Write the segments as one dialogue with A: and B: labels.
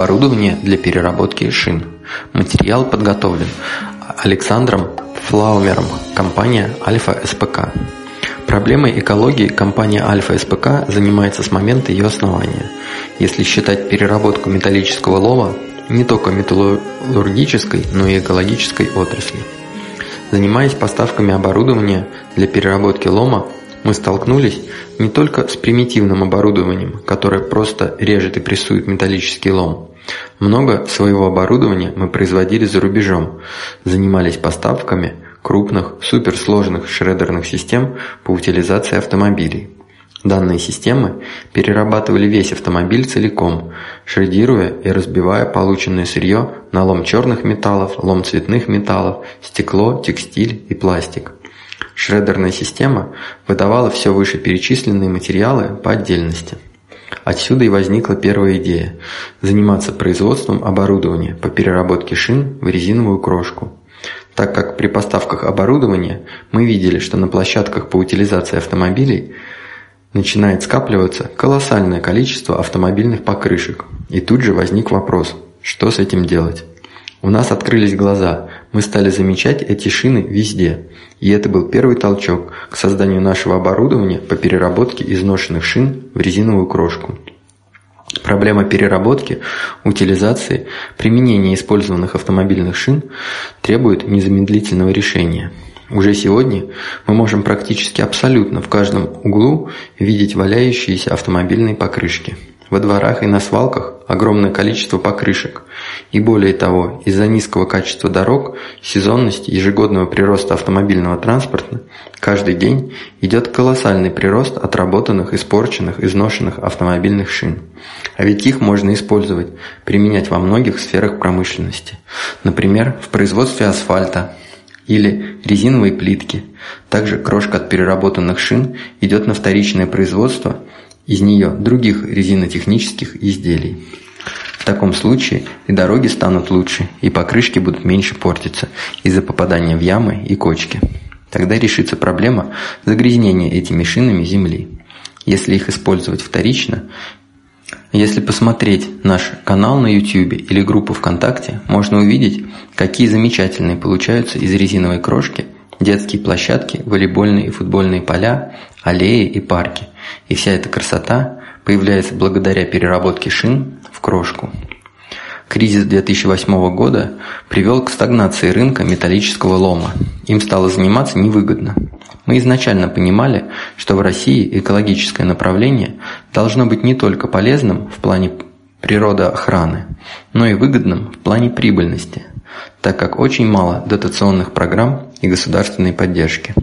A: Оборудование для переработки шин. Материал подготовлен Александром Флаумером, компания Альфа СПК. Проблемой экологии компания Альфа СПК занимается с момента ее основания. Если считать переработку металлического лома не только металлургической, но и экологической отрасли. Занимаясь поставками оборудования для переработки лома, мы столкнулись не только с примитивным оборудованием, которое просто режет и прессует металлический лом, много своего оборудования мы производили за рубежом, занимались поставками крупных, суперсложных шредерных систем по утилизации автомобилей. Данные системы перерабатывали весь автомобиль целиком, шредируя и разбивая полученное сырье на лом черных металлов, лом цветных металлов, стекло, текстиль и пластик. Шредерная система выдавала все вышеперечисленные материалы по отдельности. Отсюда и возникла первая идея – заниматься производством оборудования по переработке шин в резиновую крошку. Так как при поставках оборудования мы видели, что на площадках по утилизации автомобилей начинает скапливаться колоссальное количество автомобильных покрышек. И тут же возник вопрос – что с этим делать? У нас открылись глаза, мы стали замечать эти шины везде. И это был первый толчок к созданию нашего оборудования по переработке изношенных шин в резиновую крошку. Проблема переработки, утилизации, применения использованных автомобильных шин требует незамедлительного решения. Уже сегодня мы можем практически абсолютно в каждом углу видеть валяющиеся автомобильные покрышки. Во дворах и на свалках огромное количество покрышек. И более того, из-за низкого качества дорог, сезонности, ежегодного прироста автомобильного транспорта, каждый день идет колоссальный прирост отработанных, испорченных, изношенных автомобильных шин. А ведь их можно использовать, применять во многих сферах промышленности. Например, в производстве асфальта, или резиновой плитки. Также крошка от переработанных шин идет на вторичное производство из нее других резинотехнических изделий. В таком случае и дороги станут лучше, и покрышки будут меньше портиться из-за попадания в ямы и кочки. Тогда решится проблема загрязнения этими шинами земли. Если их использовать вторично, если посмотреть наш канал на YouTube или группу ВКонтакте, можно увидеть, какие замечательные получаются из резиновой крошки детские площадки, волейбольные и футбольные поля, аллеи и парки. И вся эта красота появляется благодаря переработке шин в крошку. Кризис 2008 года привел к стагнации рынка металлического лома. Им стало заниматься невыгодно. Мы изначально понимали, что в России экологическое направление должно быть не только полезным в плане природоохраны, но и выгодным в плане прибыльности так как очень мало дотационных программ и государственной поддержки.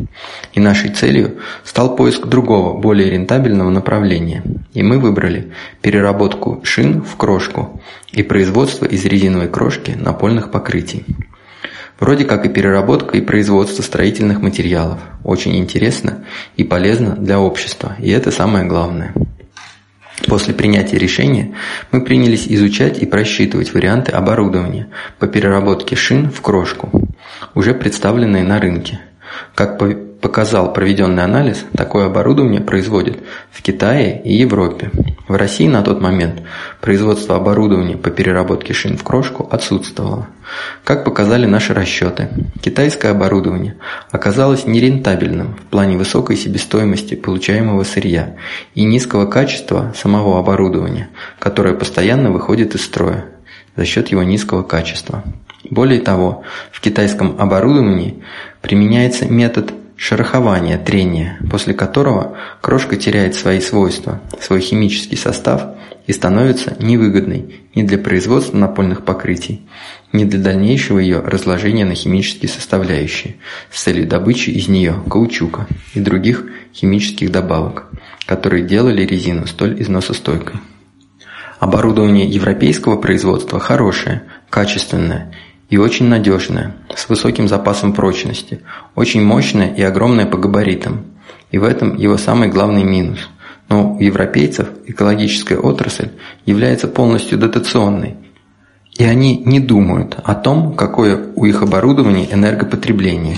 A: И нашей целью стал поиск другого, более рентабельного направления. И мы выбрали переработку шин в крошку и производство из резиновой крошки напольных покрытий. Вроде как и переработка и производство строительных материалов. Очень интересно и полезно для общества, и это самое главное. После принятия решения мы принялись изучать и просчитывать варианты оборудования по переработке шин в крошку, уже представленные на рынке. Как показал проведенный анализ, такое оборудование производят в Китае и Европе. В России на тот момент производство оборудования по переработке шин в крошку отсутствовало. Как показали наши расчеты, китайское оборудование оказалось нерентабельным в плане высокой себестоимости получаемого сырья и низкого качества самого оборудования, которое постоянно выходит из строя за счет его низкого качества. Более того, в китайском оборудовании применяется метод шерохования, трения, после которого крошка теряет свои свойства, свой химический состав и становится невыгодной ни для производства напольных покрытий, ни для дальнейшего ее разложения на химические составляющие с целью добычи из нее каучука и других химических добавок, которые делали резину столь износостойкой. Оборудование европейского производства хорошее, качественное и очень надежная, с высоким запасом прочности, очень мощная и огромная по габаритам. И в этом его самый главный минус. Но у европейцев экологическая отрасль является полностью дотационной, и они не думают о том, какое у их оборудования энергопотребление.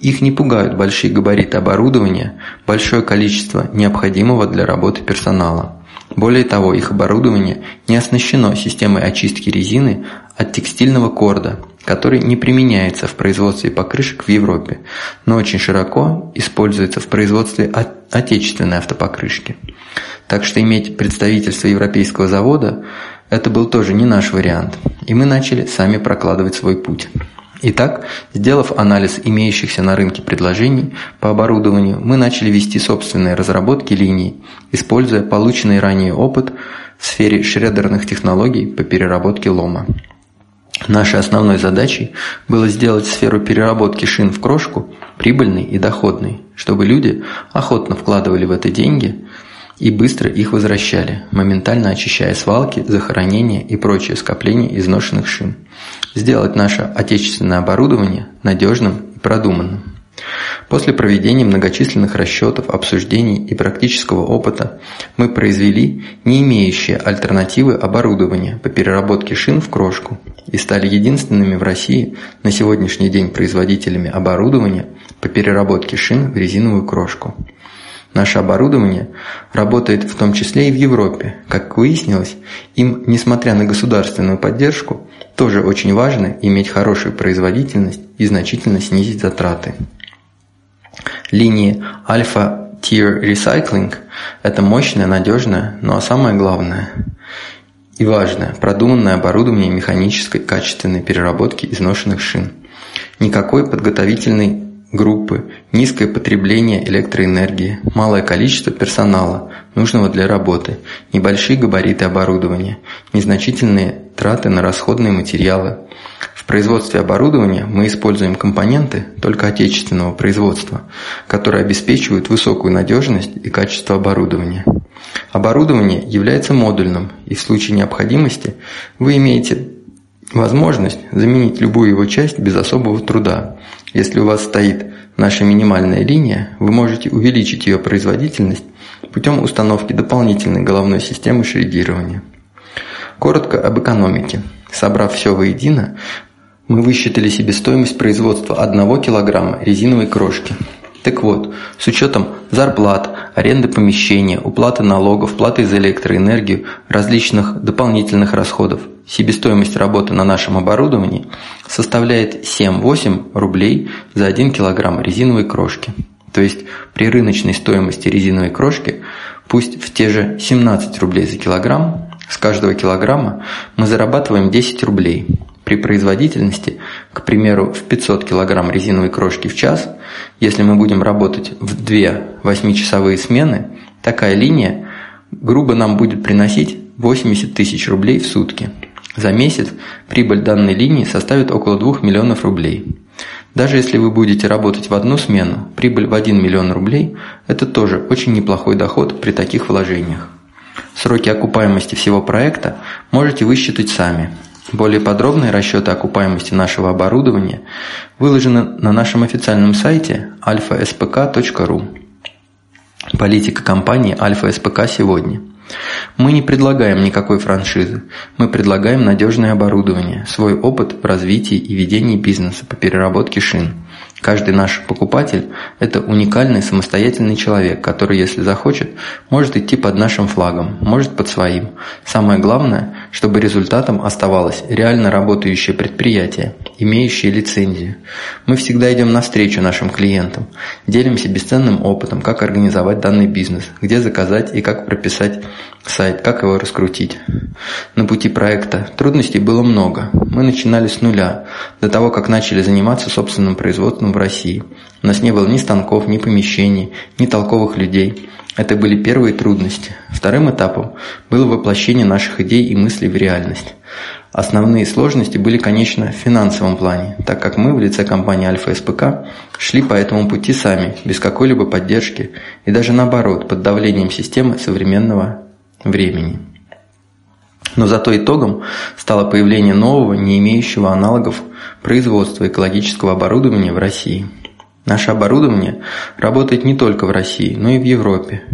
A: Их не пугают большие габариты оборудования, большое количество необходимого для работы персонала. Более того, их оборудование не оснащено системой очистки резины от текстильного корда, который не применяется в производстве покрышек в Европе, но очень широко используется в производстве отечественной автопокрышки. Так что иметь представительство европейского завода – это был тоже не наш вариант, и мы начали сами прокладывать свой путь. Итак, сделав анализ имеющихся на рынке предложений по оборудованию, мы начали вести собственные разработки линий, используя полученный ранее опыт в сфере шредерных технологий по переработке лома. Нашей основной задачей было сделать сферу переработки шин в крошку прибыльной и доходной, чтобы люди охотно вкладывали в это деньги и быстро их возвращали, моментально очищая свалки, захоронения и прочие скопления изношенных шин. Сделать наше отечественное оборудование надежным и продуманным. После проведения многочисленных расчетов, обсуждений и практического опыта мы произвели не имеющие альтернативы оборудование по переработке шин в крошку и стали единственными в России на сегодняшний день производителями оборудования по переработке шин в резиновую крошку. Наше оборудование работает в том числе и в Европе. Как выяснилось, им, несмотря на государственную поддержку, тоже очень важно иметь хорошую производительность и значительно снизить затраты. Линии Alpha Tier Recycling – это мощное, надежное, но самое главное и важное – продуманное оборудование механической качественной переработки изношенных шин. Никакой подготовительной группы, низкое потребление электроэнергии, малое количество персонала, нужного для работы, небольшие габариты оборудования, незначительные траты на расходные материалы. Производстве оборудования мы используем компоненты только отечественного производства, которые обеспечивают высокую надежность и качество оборудования. Оборудование является модульным, и в случае необходимости вы имеете возможность заменить любую его часть без особого труда. Если у вас стоит наша минимальная линия, вы можете увеличить ее производительность путем установки дополнительной головной системы шредирования. Коротко об экономике. Собрав все воедино, мы высчитали себестоимость производства 1 кг резиновой крошки. Так вот, с учетом зарплат, аренды помещения, уплаты налогов, платы за электроэнергию, различных дополнительных расходов, себестоимость работы на нашем оборудовании составляет 7-8 рублей за 1 кг резиновой крошки. То есть при рыночной стоимости резиновой крошки, пусть в те же 17 рублей за килограмм, с каждого килограмма мы зарабатываем 10 рублей. При производительности, к примеру, в 500 кг резиновой крошки в час, если мы будем работать в 2 8-часовые смены, такая линия грубо нам будет приносить 80 тысяч рублей в сутки. За месяц прибыль данной линии составит около 2 миллионов рублей. Даже если вы будете работать в одну смену, прибыль в 1 миллион рублей – это тоже очень неплохой доход при таких вложениях. Сроки окупаемости всего проекта можете высчитать сами. Более подробные расчеты окупаемости нашего оборудования выложены на нашем официальном сайте alfaspk.ru. Политика компании Альфа СПК сегодня. Мы не предлагаем никакой франшизы, мы предлагаем надежное оборудование, свой опыт в развитии и ведении бизнеса по переработке шин – Каждый наш покупатель – это уникальный самостоятельный человек, который, если захочет, может идти под нашим флагом, может под своим. Самое главное, чтобы результатом оставалось реально работающее предприятие, имеющее лицензию. Мы всегда идем навстречу нашим клиентам, делимся бесценным опытом, как организовать данный бизнес, где заказать и как прописать сайт, как его раскрутить. На пути проекта трудностей было много. Мы начинали с нуля, до того, как начали заниматься собственным производством в России. У нас не было ни станков, ни помещений, ни толковых людей. Это были первые трудности. Вторым этапом было воплощение наших идей и мыслей в реальность. Основные сложности были, конечно, в финансовом плане, так как мы в лице компании Альфа СПК шли по этому пути сами, без какой-либо поддержки и даже наоборот, под давлением системы современного времени. Но зато итогом стало появление нового, не имеющего аналогов производства экологического оборудования в России. Наше оборудование работает не только в России, но и в Европе.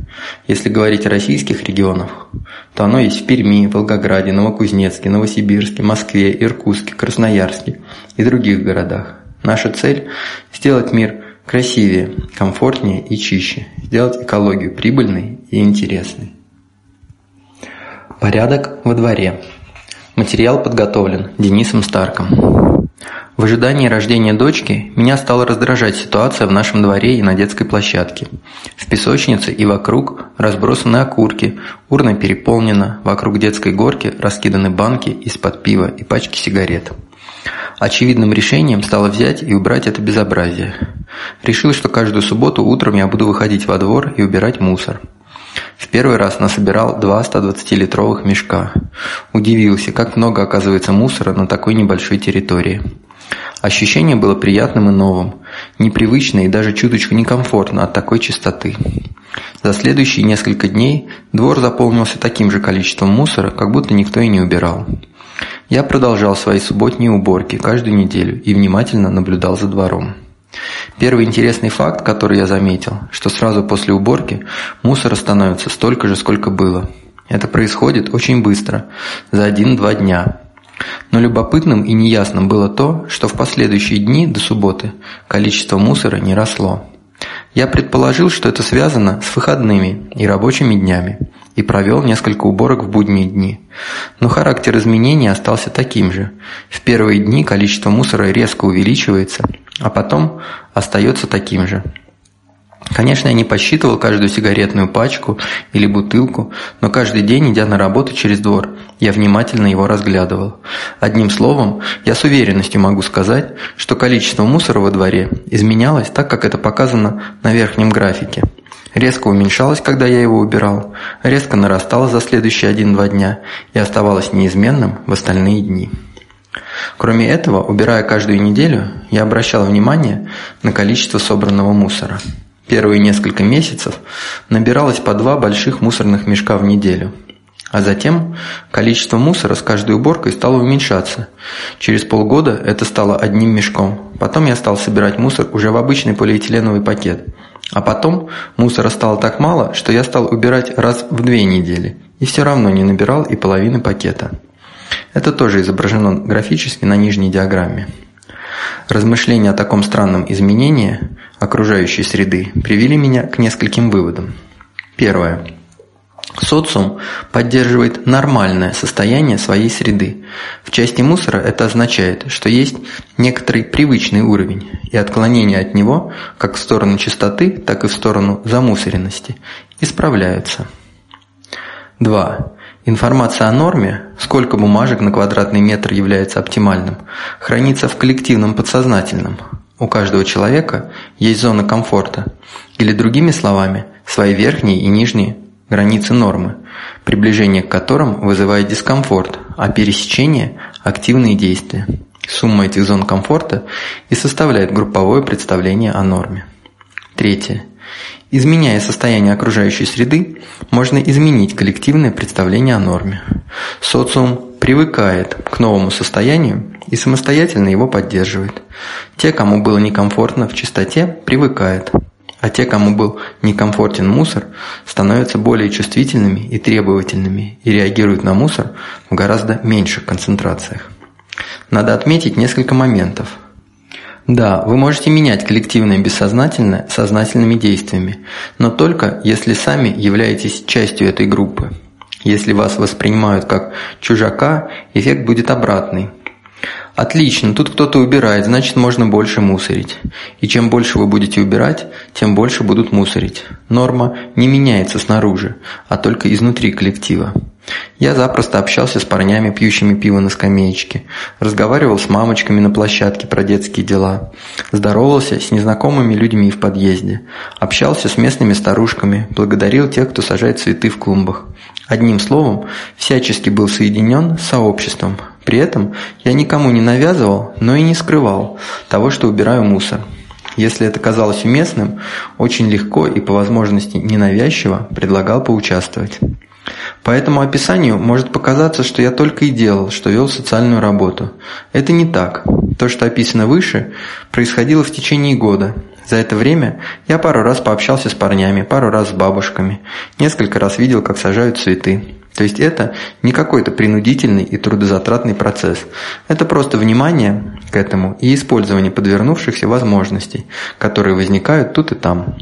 A: Если говорить о российских регионах, то оно есть в Перми, Волгограде, Новокузнецке, Новосибирске, Москве, Иркутске, Красноярске и других городах. Наша цель – сделать мир красивее, комфортнее и чище, сделать экологию прибыльной и интересной. Порядок во дворе. Материал подготовлен Денисом Старком. В ожидании рождения дочки меня стала раздражать ситуация в нашем дворе и на детской площадке. В песочнице и вокруг разбросаны окурки, урна переполнена, вокруг детской горки раскиданы банки из-под пива и пачки сигарет. Очевидным решением стало взять и убрать это безобразие. Решил, что каждую субботу утром я буду выходить во двор и убирать мусор. В первый раз насобирал два 120-литровых мешка. Удивился, как много оказывается мусора на такой небольшой территории. Ощущение было приятным и новым, непривычно и даже чуточку некомфортно от такой чистоты. За следующие несколько дней двор заполнился таким же количеством мусора, как будто никто и не убирал. Я продолжал свои субботние уборки каждую неделю и внимательно наблюдал за двором. Первый интересный факт, который я заметил, что сразу после уборки мусора становится столько же, сколько было. Это происходит очень быстро, за один-два дня. Но любопытным и неясным было то, что в последующие дни до субботы количество мусора не росло. Я предположил, что это связано с выходными и рабочими днями, и провел несколько уборок в будние дни. Но характер изменений остался таким же. В первые дни количество мусора резко увеличивается, а потом остается таким же. Конечно, я не посчитывал каждую сигаретную пачку или бутылку, но каждый день, идя на работу через двор, я внимательно его разглядывал. Одним словом, я с уверенностью могу сказать, что количество мусора во дворе изменялось так, как это показано на верхнем графике. Резко уменьшалось, когда я его убирал, резко нарастало за следующие один-два дня и оставалось неизменным в остальные дни. Кроме этого, убирая каждую неделю, я обращал внимание на количество собранного мусора. Первые несколько месяцев набиралось по два больших мусорных мешка в неделю. А затем количество мусора с каждой уборкой стало уменьшаться. Через полгода это стало одним мешком. Потом я стал собирать мусор уже в обычный полиэтиленовый пакет. А потом мусора стало так мало, что я стал убирать раз в две недели. И все равно не набирал и половины пакета. Это тоже изображено графически на нижней диаграмме. Размышления о таком странном изменении окружающей среды привели меня к нескольким выводам. Первое. Социум поддерживает нормальное состояние своей среды. В части мусора это означает, что есть некоторый привычный уровень, и отклонения от него, как в сторону чистоты, так и в сторону замусоренности, исправляются. 2. Информация о норме, сколько бумажек на квадратный метр является оптимальным, хранится в коллективном подсознательном. У каждого человека есть зона комфорта, или другими словами, свои верхние и нижние границы нормы, приближение к которым вызывает дискомфорт, а пересечение – активные действия. Сумма этих зон комфорта и составляет групповое представление о норме. Третье. Изменяя состояние окружающей среды, можно изменить коллективное представление о норме. Социум привыкает к новому состоянию и самостоятельно его поддерживает. Те, кому было некомфортно в чистоте, привыкают, а те, кому был некомфортен мусор, становятся более чувствительными и требовательными и реагируют на мусор в гораздо меньших концентрациях. Надо отметить несколько моментов – да, вы можете менять коллективное бессознательное сознательными действиями, но только если сами являетесь частью этой группы. Если вас воспринимают как чужака, эффект будет обратный. Отлично, тут кто-то убирает, значит можно больше мусорить. И чем больше вы будете убирать, тем больше будут мусорить. Норма не меняется снаружи, а только изнутри коллектива. Я запросто общался с парнями, пьющими пиво на скамеечке, разговаривал с мамочками на площадке про детские дела, здоровался с незнакомыми людьми в подъезде, общался с местными старушками, благодарил тех, кто сажает цветы в клумбах. Одним словом, всячески был соединен с сообществом. При этом я никому не навязывал, но и не скрывал того, что убираю мусор. Если это казалось уместным, очень легко и по возможности ненавязчиво предлагал поучаствовать. По этому описанию может показаться, что я только и делал, что вел социальную работу. Это не так. То, что описано выше, происходило в течение года. За это время я пару раз пообщался с парнями, пару раз с бабушками, несколько раз видел, как сажают цветы. То есть это не какой-то принудительный и трудозатратный процесс. Это просто внимание к этому и использование подвернувшихся возможностей, которые возникают тут и там.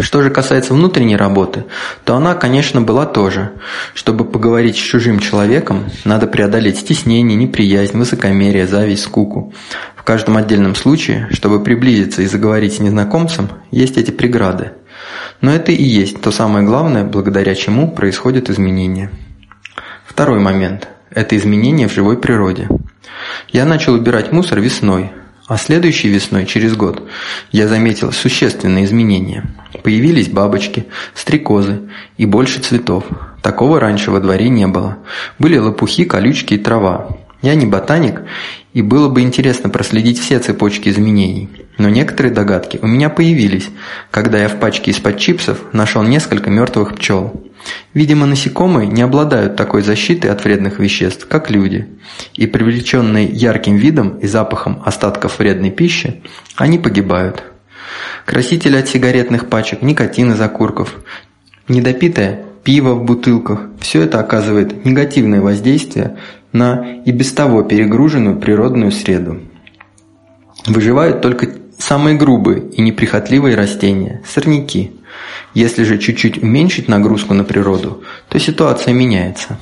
A: Что же касается внутренней работы, то она, конечно, была тоже. Чтобы поговорить с чужим человеком, надо преодолеть стеснение, неприязнь, высокомерие, зависть, скуку. В каждом отдельном случае, чтобы приблизиться и заговорить с незнакомцем, есть эти преграды. Но это и есть то самое главное, благодаря чему происходят изменения. Второй момент – это изменения в живой природе. Я начал убирать мусор весной, а следующей весной, через год, я заметил существенные изменения. Появились бабочки, стрекозы и больше цветов. Такого раньше во дворе не было. Были лопухи, колючки и трава. Я не ботаник, и было бы интересно проследить все цепочки изменений. Но некоторые догадки у меня появились, когда я в пачке из-под чипсов нашел несколько мертвых пчел. Видимо, насекомые не обладают такой защитой от вредных веществ, как люди, и привлеченные ярким видом и запахом остатков вредной пищи, они погибают. Красители от сигаретных пачек, никотин из окурков, недопитое пиво в бутылках – все это оказывает негативное воздействие на и без того перегруженную природную среду. Выживают только самые грубые и неприхотливые растения – сорняки – если же чуть-чуть уменьшить нагрузку на природу, то ситуация меняется.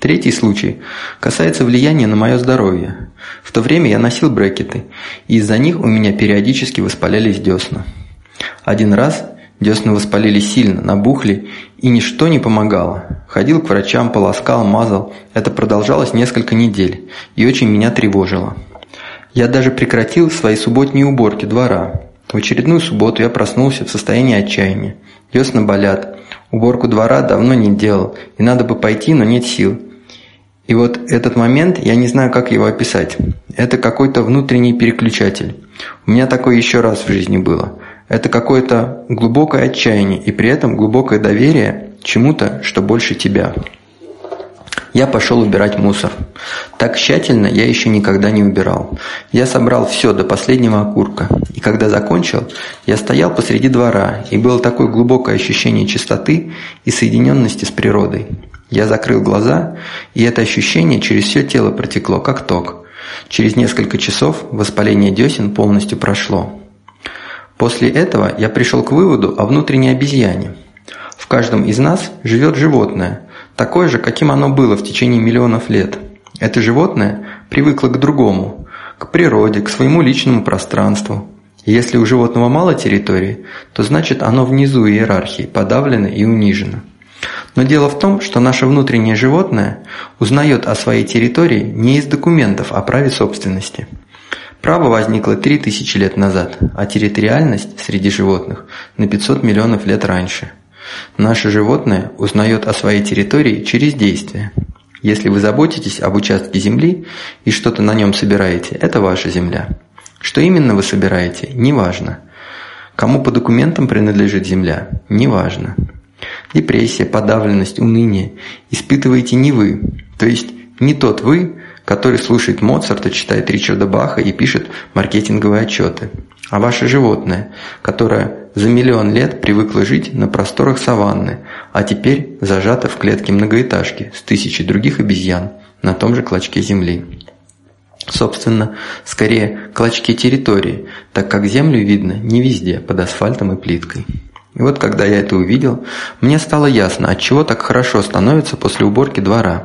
A: Третий случай касается влияния на мое здоровье. В то время я носил брекеты, и из-за них у меня периодически воспалялись десна. Один раз десна воспалились сильно, набухли, и ничто не помогало. Ходил к врачам, полоскал, мазал. Это продолжалось несколько недель и очень меня тревожило. Я даже прекратил свои субботние уборки двора, в очередную субботу я проснулся в состоянии отчаяния. Десна болят. Уборку двора давно не делал, и надо бы пойти, но нет сил. И вот этот момент, я не знаю, как его описать. Это какой-то внутренний переключатель. У меня такое еще раз в жизни было. Это какое-то глубокое отчаяние и при этом глубокое доверие чему-то, что больше тебя. Я пошел убирать мусор. Так тщательно я еще никогда не убирал. Я собрал все до последнего окурка. И когда закончил, я стоял посреди двора, и было такое глубокое ощущение чистоты и соединенности с природой. Я закрыл глаза, и это ощущение через все тело протекло, как ток. Через несколько часов воспаление десен полностью прошло. После этого я пришел к выводу о внутренней обезьяне. В каждом из нас живет животное – такое же, каким оно было в течение миллионов лет. Это животное привыкло к другому, к природе, к своему личному пространству. Если у животного мало территории, то значит оно внизу иерархии, подавлено и унижено. Но дело в том, что наше внутреннее животное узнает о своей территории не из документов о праве собственности. Право возникло 3000 лет назад, а территориальность среди животных на 500 миллионов лет раньше – Наше животное узнает о своей территории через действие. Если вы заботитесь об участке земли и что-то на нем собираете, это ваша земля. Что именно вы собираете, неважно. Кому по документам принадлежит земля, неважно. Депрессия, подавленность, уныние испытываете не вы, то есть не тот вы, который слушает Моцарта, читает Ричарда Баха и пишет маркетинговые отчеты, а ваше животное, которое за миллион лет привыкла жить на просторах саванны, а теперь зажата в клетке многоэтажки с тысячей других обезьян на том же клочке земли. Собственно, скорее клочки территории, так как землю видно не везде, под асфальтом и плиткой. И вот когда я это увидел, мне стало ясно, от чего так хорошо становится после уборки двора.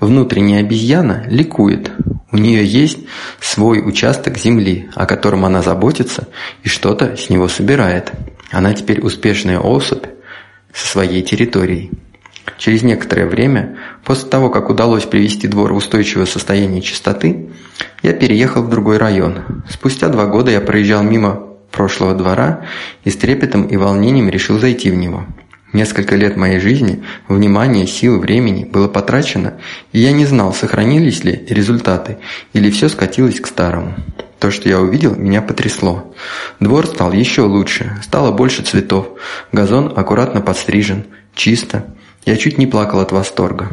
A: Внутренняя обезьяна ликует. У нее есть свой участок земли, о котором она заботится и что-то с него собирает. Она теперь успешная особь со своей территорией. Через некоторое время, после того, как удалось привести двор в устойчивое состояние чистоты, я переехал в другой район. Спустя два года я проезжал мимо прошлого двора и с трепетом и волнением решил зайти в него. Несколько лет моей жизни, внимания, сил, времени было потрачено, и я не знал, сохранились ли результаты или все скатилось к старому. То, что я увидел, меня потрясло. Двор стал еще лучше, стало больше цветов, газон аккуратно подстрижен, чисто. Я чуть не плакал от восторга.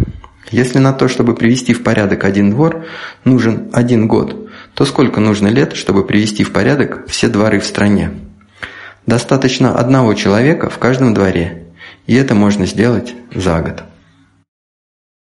A: Если на то, чтобы привести в порядок один двор, нужен один год, то сколько нужно лет, чтобы привести в порядок все дворы в стране? Достаточно одного человека в каждом дворе, и это можно сделать за год.